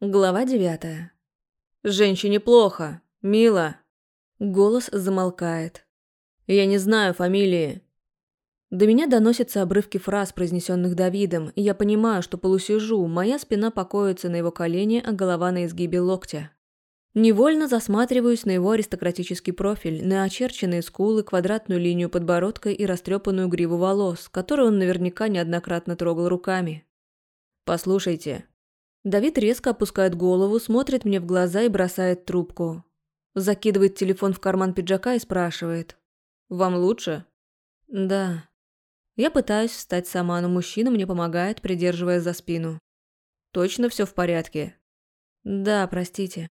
Глава девятая. «Женщине плохо. Мила». Голос замолкает. «Я не знаю фамилии». До меня доносятся обрывки фраз, произнесенных Давидом, и я понимаю, что полусижу, моя спина покоится на его колене, а голова на изгибе локтя. Невольно засматриваюсь на его аристократический профиль, на очерченные скулы, квадратную линию подбородка и растрепанную гриву волос, которую он наверняка неоднократно трогал руками. «Послушайте». Давид резко опускает голову, смотрит мне в глаза и бросает трубку. Закидывает телефон в карман пиджака и спрашивает. «Вам лучше?» «Да». Я пытаюсь встать сама, но мужчина мне помогает, придерживая за спину. «Точно все в порядке?» «Да, простите».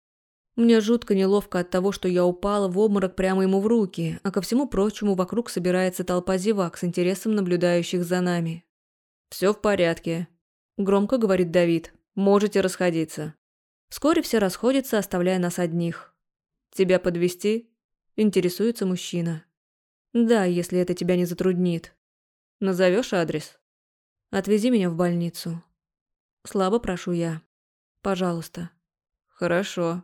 Мне жутко неловко от того, что я упала в обморок прямо ему в руки, а ко всему прочему вокруг собирается толпа зевак с интересом наблюдающих за нами. «Все в порядке», – громко говорит Давид. «Можете расходиться». Вскоре все расходятся, оставляя нас одних. «Тебя подвести? интересуется мужчина. «Да, если это тебя не затруднит. Назовешь адрес?» «Отвези меня в больницу». Слабо прошу я. «Пожалуйста». «Хорошо»,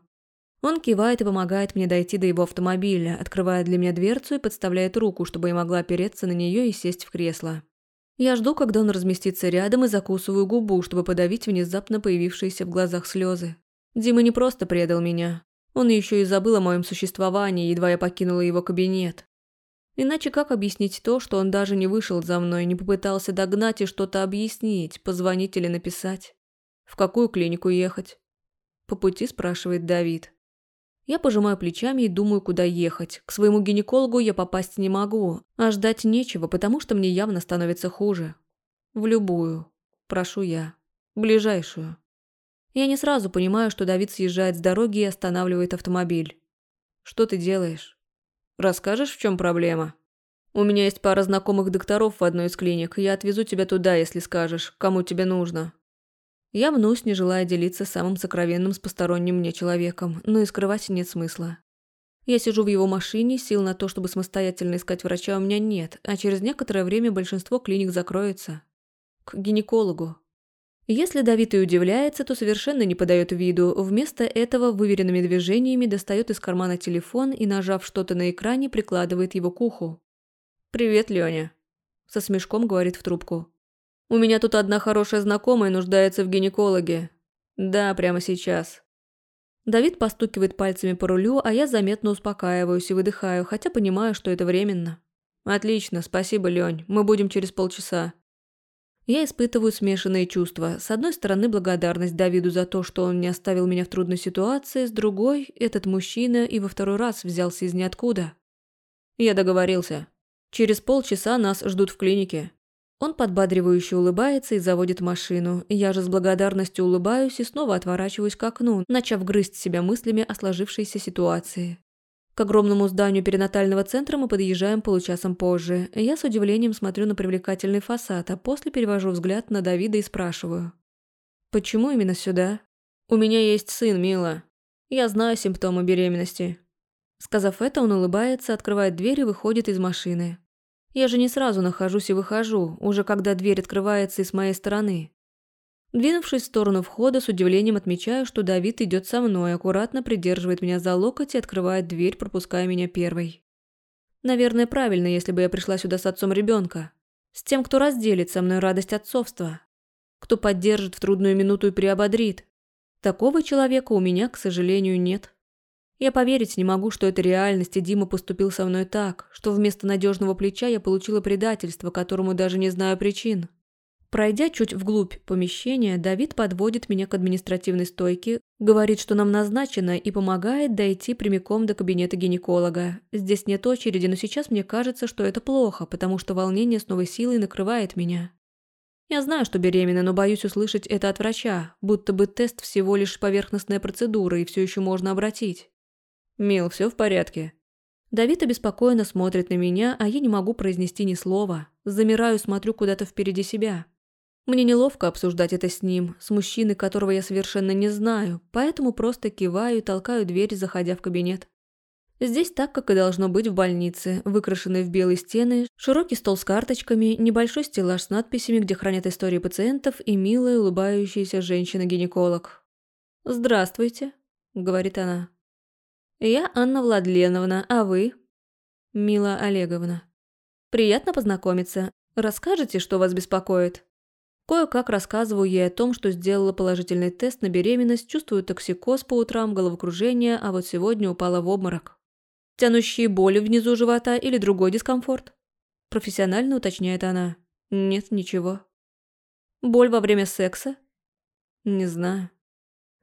он кивает и помогает мне дойти до его автомобиля, открывает для меня дверцу и подставляет руку, чтобы я могла опереться на нее и сесть в кресло. Я жду, когда он разместится рядом и закусываю губу, чтобы подавить внезапно появившиеся в глазах слезы. Дима не просто предал меня. Он еще и забыл о моем существовании, едва я покинула его кабинет. Иначе как объяснить то, что он даже не вышел за мной, не попытался догнать и что-то объяснить, позвонить или написать? В какую клинику ехать? По пути спрашивает Давид. Я пожимаю плечами и думаю, куда ехать. К своему гинекологу я попасть не могу, а ждать нечего, потому что мне явно становится хуже. В любую. Прошу я. Ближайшую. Я не сразу понимаю, что Давид съезжает с дороги и останавливает автомобиль. Что ты делаешь? Расскажешь, в чем проблема? У меня есть пара знакомых докторов в одной из клиник. Я отвезу тебя туда, если скажешь, кому тебе нужно. Я мнусь, не желая делиться самым сокровенным с посторонним мне человеком, но и скрывать нет смысла. Я сижу в его машине, сил на то, чтобы самостоятельно искать врача у меня нет, а через некоторое время большинство клиник закроется. К гинекологу. Если Давид и удивляется, то совершенно не подает виду, вместо этого выверенными движениями достает из кармана телефон и, нажав что-то на экране, прикладывает его к уху. «Привет, Лёня», – со смешком говорит в трубку. У меня тут одна хорошая знакомая нуждается в гинекологе. Да, прямо сейчас. Давид постукивает пальцами по рулю, а я заметно успокаиваюсь и выдыхаю, хотя понимаю, что это временно. Отлично, спасибо, Лёнь. Мы будем через полчаса. Я испытываю смешанные чувства. С одной стороны, благодарность Давиду за то, что он не оставил меня в трудной ситуации, с другой, этот мужчина и во второй раз взялся из ниоткуда. Я договорился. Через полчаса нас ждут в клинике. Он подбадривающе улыбается и заводит машину. Я же с благодарностью улыбаюсь и снова отворачиваюсь к окну, начав грызть себя мыслями о сложившейся ситуации. К огромному зданию перинатального центра мы подъезжаем получасом позже. Я с удивлением смотрю на привлекательный фасад, а после перевожу взгляд на Давида и спрашиваю. «Почему именно сюда?» «У меня есть сын, Мила. Я знаю симптомы беременности». Сказав это, он улыбается, открывает дверь и выходит из машины. Я же не сразу нахожусь и выхожу, уже когда дверь открывается и с моей стороны. Двинувшись в сторону входа, с удивлением отмечаю, что Давид идет со мной, аккуратно придерживает меня за локоть и открывает дверь, пропуская меня первой. Наверное, правильно, если бы я пришла сюда с отцом ребенка. С тем, кто разделит со мной радость отцовства. Кто поддержит в трудную минуту и приободрит. Такого человека у меня, к сожалению, нет. Я поверить не могу, что это реальность, и Дима поступил со мной так, что вместо надежного плеча я получила предательство, которому даже не знаю причин. Пройдя чуть вглубь помещения, Давид подводит меня к административной стойке, говорит, что нам назначено, и помогает дойти прямиком до кабинета гинеколога. Здесь нет очереди, но сейчас мне кажется, что это плохо, потому что волнение с новой силой накрывает меня. Я знаю, что беременна, но боюсь услышать это от врача, будто бы тест всего лишь поверхностная процедура, и все еще можно обратить. «Мил, все в порядке?» Давид обеспокоенно смотрит на меня, а я не могу произнести ни слова. Замираю, смотрю куда-то впереди себя. Мне неловко обсуждать это с ним, с мужчиной, которого я совершенно не знаю, поэтому просто киваю и толкаю дверь, заходя в кабинет. Здесь так, как и должно быть в больнице, выкрашенные в белые стены, широкий стол с карточками, небольшой стеллаж с надписями, где хранят истории пациентов и милая улыбающаяся женщина-гинеколог. «Здравствуйте», — говорит она. «Я Анна Владленовна, а вы?» «Мила Олеговна». «Приятно познакомиться. Расскажете, что вас беспокоит?» Кое-как рассказываю ей о том, что сделала положительный тест на беременность, чувствую токсикоз по утрам, головокружение, а вот сегодня упала в обморок. Тянущие боли внизу живота или другой дискомфорт? Профессионально уточняет она. Нет, ничего. Боль во время секса? Не знаю.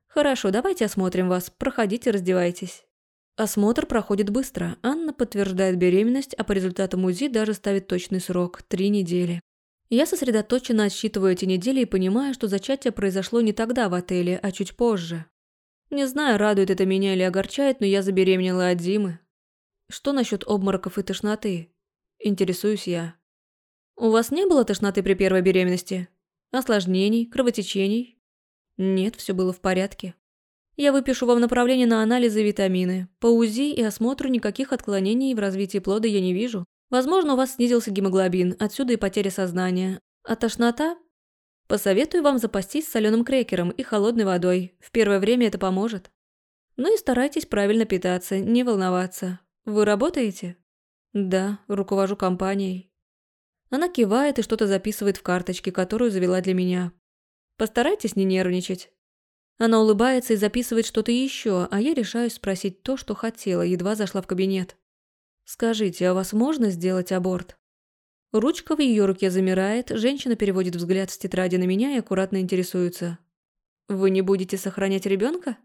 Хорошо, давайте осмотрим вас. Проходите, раздевайтесь. Осмотр проходит быстро. Анна подтверждает беременность, а по результатам УЗИ даже ставит точный срок – три недели. Я сосредоточенно отсчитываю эти недели и понимаю, что зачатие произошло не тогда в отеле, а чуть позже. Не знаю, радует это меня или огорчает, но я забеременела от Димы. Что насчет обмороков и тошноты? Интересуюсь я. У вас не было тошноты при первой беременности? Осложнений, кровотечений? Нет, все было в порядке. Я выпишу вам направление на анализы витамины. По УЗИ и осмотру никаких отклонений в развитии плода я не вижу. Возможно, у вас снизился гемоглобин, отсюда и потеря сознания. А тошнота? Посоветую вам запастись соленым крекером и холодной водой. В первое время это поможет. Ну и старайтесь правильно питаться, не волноваться. Вы работаете? Да, руковожу компанией. Она кивает и что-то записывает в карточке, которую завела для меня. Постарайтесь не нервничать. Она улыбается и записывает что-то еще, а я решаю спросить то, что хотела, едва зашла в кабинет. «Скажите, а вас можно сделать аборт?» Ручка в ее руке замирает, женщина переводит взгляд с тетради на меня и аккуратно интересуется. «Вы не будете сохранять ребенка?